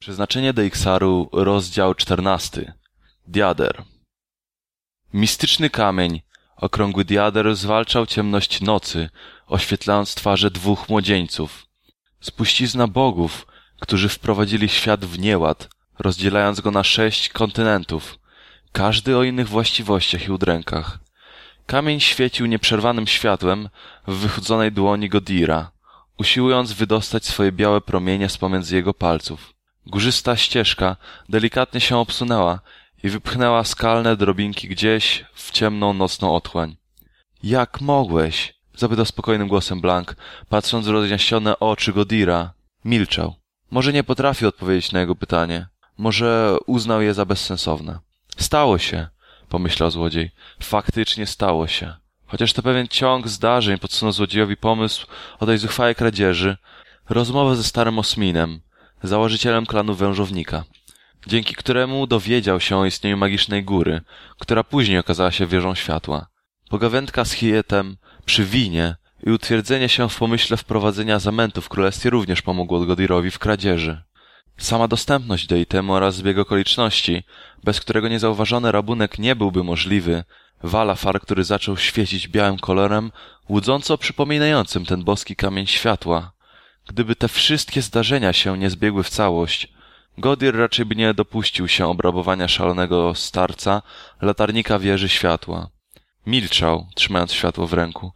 Przeznaczenie Deixaru, rozdział czternasty. Diader. Mistyczny kamień, okrągły diader zwalczał ciemność nocy, oświetlając twarze dwóch młodzieńców. Spuścizna bogów, którzy wprowadzili świat w nieład, rozdzielając go na sześć kontynentów, każdy o innych właściwościach i udrękach. Kamień świecił nieprzerwanym światłem w wychudzonej dłoni Godira, usiłując wydostać swoje białe promienie z pomiędzy jego palców. Górzysta ścieżka delikatnie się obsunęła i wypchnęła skalne drobinki gdzieś w ciemną nocną otchłań. Jak mogłeś? zapytał spokojnym głosem Blank, patrząc w rozjaśnione oczy Godira. Milczał. Może nie potrafił odpowiedzieć na jego pytanie. Może uznał je za bezsensowne. Stało się, pomyślał złodziej. Faktycznie stało się. Chociaż to pewien ciąg zdarzeń podsunął złodziejowi pomysł o tej zuchwałej kradzieży, rozmowę ze starym Osminem, założycielem klanu Wężownika, dzięki któremu dowiedział się o istnieniu magicznej góry, która później okazała się wieżą światła. Pogawędka z Hietem przy winie i utwierdzenie się w pomyśle wprowadzenia zamętu w królestwie również pomogło Godirowi w kradzieży. Sama dostępność do itemu oraz zbieg okoliczności, bez którego niezauważony rabunek nie byłby możliwy, Walafar, który zaczął świecić białym kolorem, łudząco przypominającym ten boski kamień światła, Gdyby te wszystkie zdarzenia się nie zbiegły w całość, Godir raczej by nie dopuścił się obrabowania szalonego starca, latarnika wieży światła. Milczał, trzymając światło w ręku.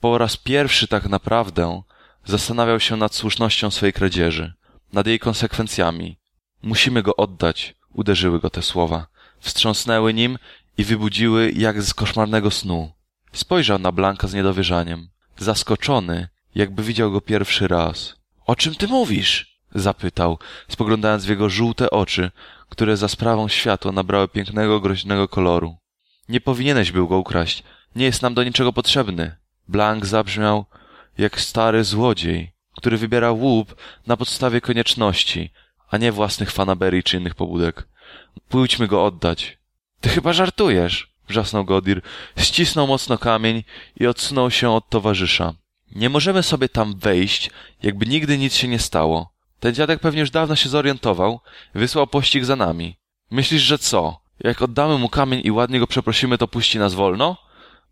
Po raz pierwszy tak naprawdę zastanawiał się nad słusznością swej kradzieży, nad jej konsekwencjami. Musimy go oddać, uderzyły go te słowa. Wstrząsnęły nim i wybudziły jak z koszmarnego snu. Spojrzał na Blanka z niedowierzaniem. Zaskoczony, jakby widział go pierwszy raz. O czym ty mówisz? zapytał, spoglądając w jego żółte oczy, które za sprawą światła nabrały pięknego, groźnego koloru. Nie powinieneś był go ukraść. Nie jest nam do niczego potrzebny. Blank zabrzmiał jak stary złodziej, który wybiera łup na podstawie konieczności, a nie własnych fanaberii czy innych pobudek. Pójdźmy go oddać. Ty chyba żartujesz, wrzasnął Godir, ścisnął mocno kamień i odsunął się od towarzysza. Nie możemy sobie tam wejść, jakby nigdy nic się nie stało. Ten dziadek pewnie już dawno się zorientował, wysłał pościg za nami. Myślisz, że co? Jak oddamy mu kamień i ładnie go przeprosimy, to puści nas wolno?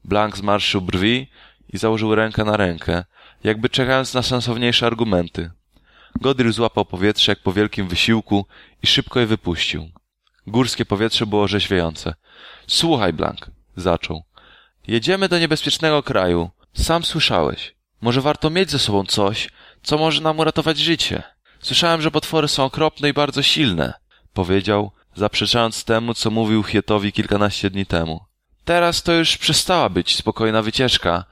Blank zmarszył brwi i założył rękę na rękę, jakby czekając na sensowniejsze argumenty. Godry złapał powietrze jak po wielkim wysiłku i szybko je wypuścił. Górskie powietrze było rzeźwiejące. Słuchaj, Blank, zaczął. Jedziemy do niebezpiecznego kraju. Sam słyszałeś. Może warto mieć ze sobą coś, co może nam uratować życie. Słyszałem, że potwory są okropne i bardzo silne, powiedział, zaprzeczając temu, co mówił Hietowi kilkanaście dni temu. Teraz to już przestała być spokojna wycieczka.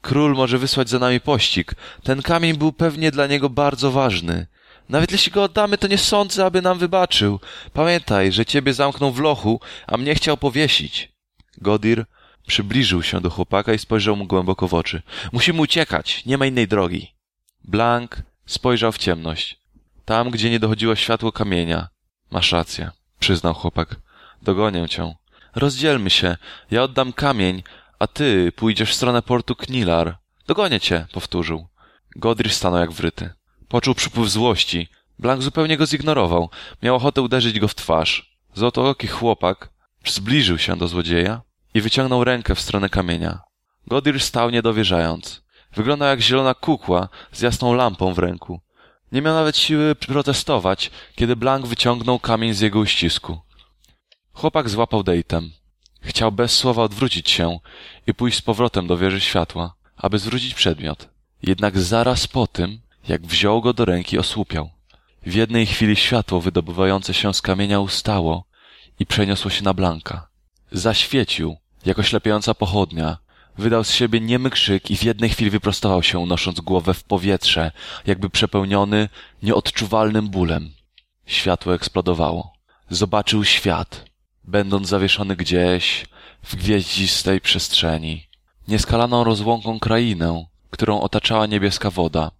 Król może wysłać za nami pościg. Ten kamień był pewnie dla niego bardzo ważny. Nawet jeśli go oddamy, to nie sądzę, aby nam wybaczył. Pamiętaj, że ciebie zamknął w lochu, a mnie chciał powiesić. Godir Przybliżył się do chłopaka i spojrzał mu głęboko w oczy. Musimy uciekać, nie ma innej drogi. Blank spojrzał w ciemność. Tam, gdzie nie dochodziło światło kamienia. Masz rację, przyznał chłopak. Dogonię cię. Rozdzielmy się. Ja oddam kamień, a ty pójdziesz w stronę portu Knilar. Dogonię cię, powtórzył. Godry stanął jak wryty. Poczuł przypływ złości. Blank zupełnie go zignorował. Miał ochotę uderzyć go w twarz. Złotooki chłopak zbliżył się do złodzieja, i wyciągnął rękę w stronę kamienia. Godir stał niedowierzając. Wyglądał jak zielona kukła z jasną lampą w ręku. Nie miał nawet siły protestować, kiedy Blank wyciągnął kamień z jego uścisku. Chłopak złapał dejtem. Chciał bez słowa odwrócić się i pójść z powrotem do wieży światła, aby zwrócić przedmiot. Jednak zaraz po tym, jak wziął go do ręki, osłupiał. W jednej chwili światło wydobywające się z kamienia ustało i przeniosło się na Blanka. Zaświecił, jak oślepiająca pochodnia. Wydał z siebie niemy krzyk i w jednej chwili wyprostował się, unosząc głowę w powietrze, jakby przepełniony nieodczuwalnym bólem. Światło eksplodowało. Zobaczył świat, będąc zawieszony gdzieś w gwieździstej przestrzeni. Nieskalaną rozłąką krainę, którą otaczała niebieska woda.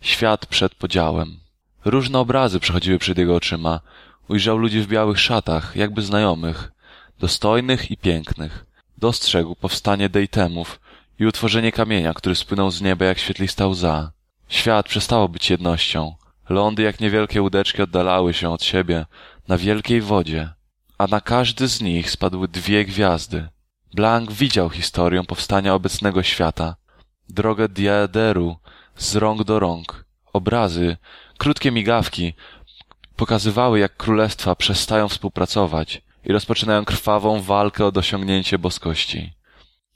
Świat przed podziałem. Różne obrazy przechodziły przed jego oczyma. Ujrzał ludzi w białych szatach, jakby znajomych, dostojnych i pięknych. Dostrzegł powstanie dejtemów i utworzenie kamienia, który spłynął z nieba jak świetlista łza. Świat przestało być jednością. Lądy jak niewielkie łódeczki oddalały się od siebie na wielkiej wodzie, a na każdy z nich spadły dwie gwiazdy. Blank widział historię powstania obecnego świata, drogę diaderu z rąk do rąk. Obrazy, krótkie migawki pokazywały, jak królestwa przestają współpracować i rozpoczynają krwawą walkę o dosiągnięcie boskości.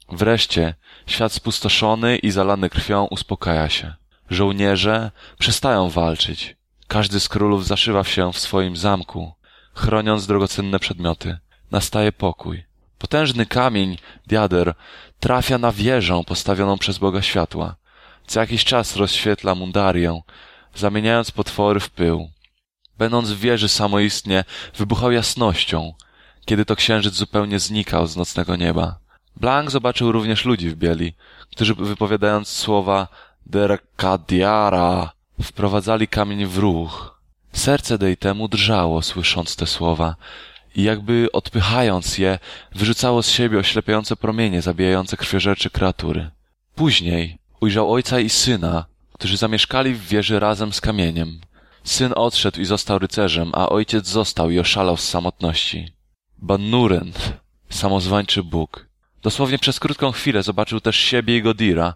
Wreszcie świat spustoszony i zalany krwią uspokaja się. Żołnierze przestają walczyć. Każdy z królów zaszywa się w swoim zamku, chroniąc drogocenne przedmioty. Nastaje pokój. Potężny kamień, diader, trafia na wieżę postawioną przez Boga Światła. Co jakiś czas rozświetla Mundarię, zamieniając potwory w pył. Będąc w wieży samoistnie, wybuchał jasnością, kiedy to księżyc zupełnie znikał z nocnego nieba. Blank zobaczył również ludzi w bieli, którzy wypowiadając słowa Derkadiara wprowadzali kamień w ruch. Serce Dejtemu drżało, słysząc te słowa i jakby odpychając je, wyrzucało z siebie oślepiające promienie zabijające krwiożercze kreatury. Później ujrzał ojca i syna, którzy zamieszkali w wieży razem z kamieniem. Syn odszedł i został rycerzem, a ojciec został i oszalał z samotności. Bannurent, samozwańczy Bóg. Dosłownie przez krótką chwilę zobaczył też siebie i Godira,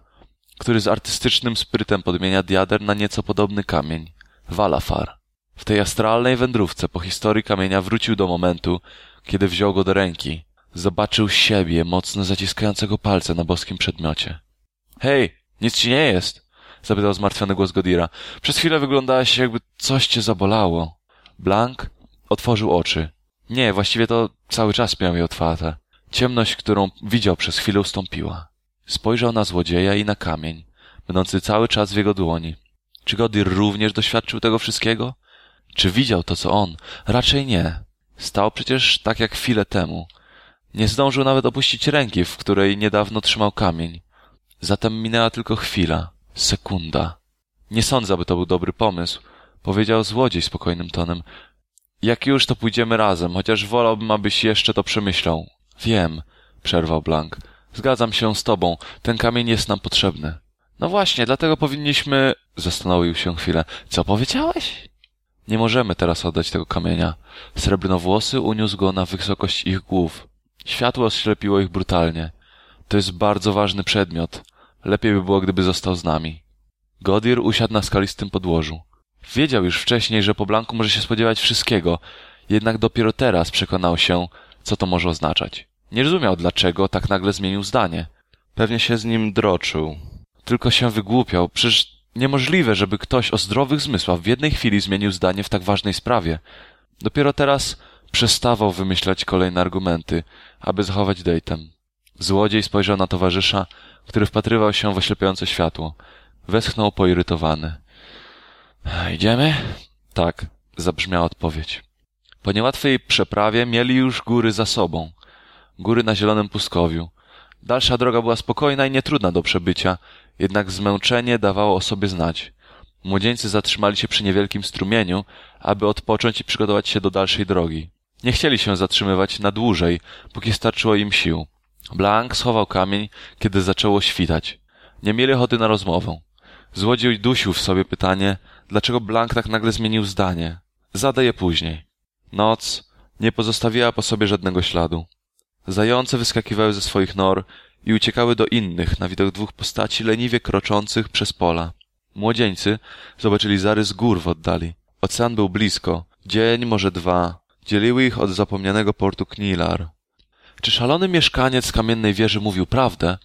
który z artystycznym sprytem podmienia diader na nieco podobny kamień. Valafar. W tej astralnej wędrówce po historii kamienia wrócił do momentu, kiedy wziął go do ręki. Zobaczył siebie, mocno zaciskającego palce na boskim przedmiocie. Hej, nic ci nie jest? zapytał zmartwiony głos Godira. Przez chwilę wyglądałeś, jakby coś cię zabolało. Blank otworzył oczy. Nie, właściwie to cały czas miał je otwarte. Ciemność, którą widział przez chwilę ustąpiła. Spojrzał na złodzieja i na kamień, będący cały czas w jego dłoni. Czy Godir również doświadczył tego wszystkiego? Czy widział to, co on? Raczej nie. Stał przecież tak jak chwilę temu. Nie zdążył nawet opuścić ręki, w której niedawno trzymał kamień. Zatem minęła tylko chwila, sekunda. Nie sądzę, aby to był dobry pomysł, powiedział złodziej spokojnym tonem. Jak już, to pójdziemy razem, chociaż wolałbym, abyś jeszcze to przemyślał. Wiem, przerwał Blank. Zgadzam się z tobą. Ten kamień jest nam potrzebny. No właśnie, dlatego powinniśmy... Zastanowił się chwilę. Co powiedziałeś? Nie możemy teraz oddać tego kamienia. Srebrnowłosy uniósł go na wysokość ich głów. Światło oślepiło ich brutalnie. To jest bardzo ważny przedmiot. Lepiej by było, gdyby został z nami. Godir usiadł na skalistym podłożu. Wiedział już wcześniej, że po Blanku może się spodziewać wszystkiego, jednak dopiero teraz przekonał się, co to może oznaczać. Nie rozumiał, dlaczego tak nagle zmienił zdanie. Pewnie się z nim droczył. Tylko się wygłupiał. Przecież niemożliwe, żeby ktoś o zdrowych zmysłach w jednej chwili zmienił zdanie w tak ważnej sprawie. Dopiero teraz przestawał wymyślać kolejne argumenty, aby zachować dejtem. Złodziej spojrzał na towarzysza, który wpatrywał się w oślepiające światło. Westchnął poirytowany. Idziemy? Tak, zabrzmiała odpowiedź. Po niełatwej przeprawie mieli już góry za sobą. Góry na zielonym pustkowiu. Dalsza droga była spokojna i nietrudna do przebycia, jednak zmęczenie dawało o sobie znać. Młodzieńcy zatrzymali się przy niewielkim strumieniu, aby odpocząć i przygotować się do dalszej drogi. Nie chcieli się zatrzymywać na dłużej, póki starczyło im sił. Blank schował kamień, kiedy zaczęło świtać. Nie mieli ochoty na rozmowę. Złodziej dusił w sobie pytanie, dlaczego Blank tak nagle zmienił zdanie. Zada je później. Noc nie pozostawiła po sobie żadnego śladu. Zające wyskakiwały ze swoich nor i uciekały do innych na widok dwóch postaci leniwie kroczących przez pola. Młodzieńcy zobaczyli zarys gór w oddali. Ocean był blisko. Dzień, może dwa. Dzieliły ich od zapomnianego portu Knilar. Czy szalony mieszkaniec kamiennej wieży mówił prawdę?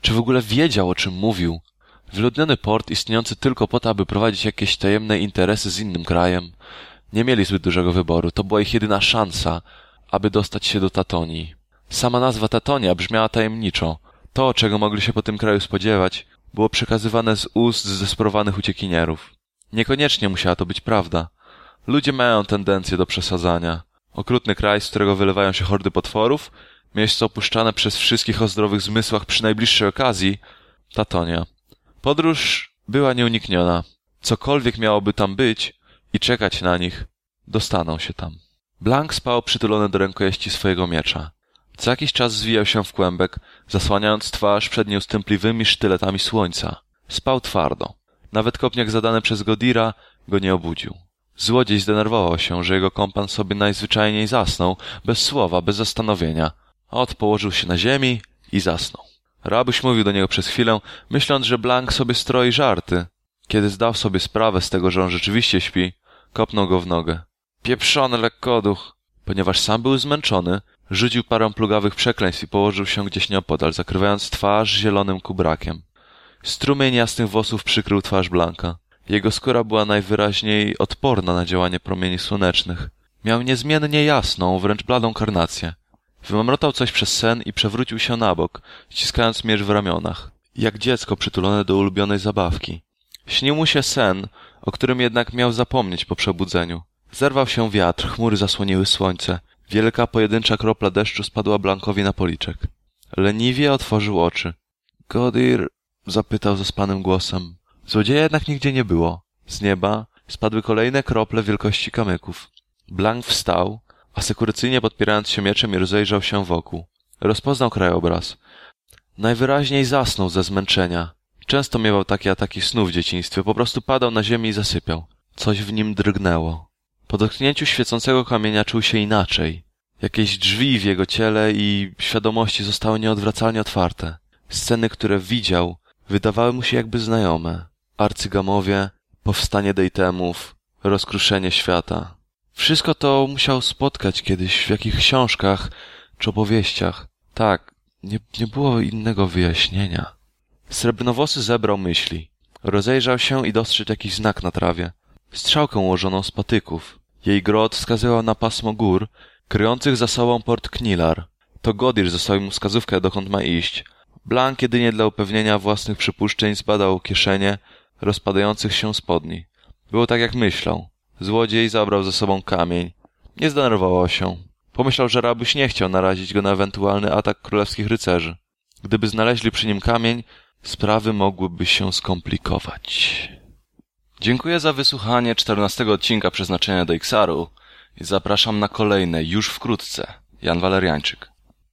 Czy w ogóle wiedział, o czym mówił? Wyludniony port istniejący tylko po to, aby prowadzić jakieś tajemne interesy z innym krajem. Nie mieli zbyt dużego wyboru. To była ich jedyna szansa, aby dostać się do Tatonii. Sama nazwa Tatonia brzmiała tajemniczo. To, czego mogli się po tym kraju spodziewać, było przekazywane z ust zdesperowanych uciekinierów. Niekoniecznie musiała to być prawda. Ludzie mają tendencję do przesadzania. Okrutny kraj, z którego wylewają się hordy potworów, miejsce opuszczane przez wszystkich o zdrowych zmysłach przy najbliższej okazji, Tatonia. Podróż była nieunikniona. Cokolwiek miałoby tam być i czekać na nich, dostaną się tam. Blank spał przytulony do rękojeści swojego miecza. Co jakiś czas zwijał się w kłębek, zasłaniając twarz przed nieustępliwymi sztyletami słońca. Spał twardo. Nawet kopniak zadany przez Godira go nie obudził. Złodziej zdenerwował się, że jego kompan sobie najzwyczajniej zasnął, bez słowa, bez zastanowienia. Ot położył się na ziemi i zasnął. Rabuś mówił do niego przez chwilę, myśląc, że Blank sobie stroi żarty. Kiedy zdał sobie sprawę z tego, że on rzeczywiście śpi, kopnął go w nogę. Pieprzony lekkoduch! Ponieważ sam był zmęczony, rzucił parę plugawych przekleństw i położył się gdzieś nieopodal, zakrywając twarz zielonym kubrakiem. Strumień jasnych włosów przykrył twarz Blanka. Jego skóra była najwyraźniej odporna na działanie promieni słonecznych. Miał niezmiennie jasną, wręcz bladą karnację. Wymamrotał coś przez sen i przewrócił się na bok, ściskając miecz w ramionach, jak dziecko przytulone do ulubionej zabawki. Śnił mu się sen, o którym jednak miał zapomnieć po przebudzeniu. Zerwał się wiatr, chmury zasłoniły słońce. Wielka, pojedyncza kropla deszczu spadła Blankowi na policzek. Leniwie otworzył oczy. Godir zapytał zaspanym głosem. Złodzieja jednak nigdzie nie było. Z nieba spadły kolejne krople wielkości kamyków. Blank wstał, asekurycyjnie podpierając się mieczem i rozejrzał się wokół. Rozpoznał krajobraz. Najwyraźniej zasnął ze zmęczenia. Często miewał takie ataki snu w dzieciństwie, po prostu padał na ziemię i zasypiał. Coś w nim drgnęło. Po dotknięciu świecącego kamienia czuł się inaczej. Jakieś drzwi w jego ciele i świadomości zostały nieodwracalnie otwarte. Sceny, które widział, wydawały mu się jakby znajome. Arcygamowie, powstanie dejtemów, rozkruszenie świata. Wszystko to musiał spotkać kiedyś w jakichś książkach czy opowieściach. Tak, nie, nie było innego wyjaśnienia. Srebrnowosy zebrał myśli. Rozejrzał się i dostrzegł jakiś znak na trawie. Strzałkę ułożoną z patyków. Jej grot wskazywał na pasmo gór, kryjących za sobą port Knilar. To Godir zostawił mu wskazówkę, dokąd ma iść. Blank jedynie dla upewnienia własnych przypuszczeń zbadał kieszenie rozpadających się spodni. Było tak, jak myślał. Złodziej zabrał ze sobą kamień. Nie zdenerwował się. Pomyślał, że rabuś nie chciał narazić go na ewentualny atak królewskich rycerzy. Gdyby znaleźli przy nim kamień, sprawy mogłyby się skomplikować. Dziękuję za wysłuchanie czternastego odcinka Przeznaczenia do Iksaru i zapraszam na kolejne już wkrótce. Jan Waleriańczyk.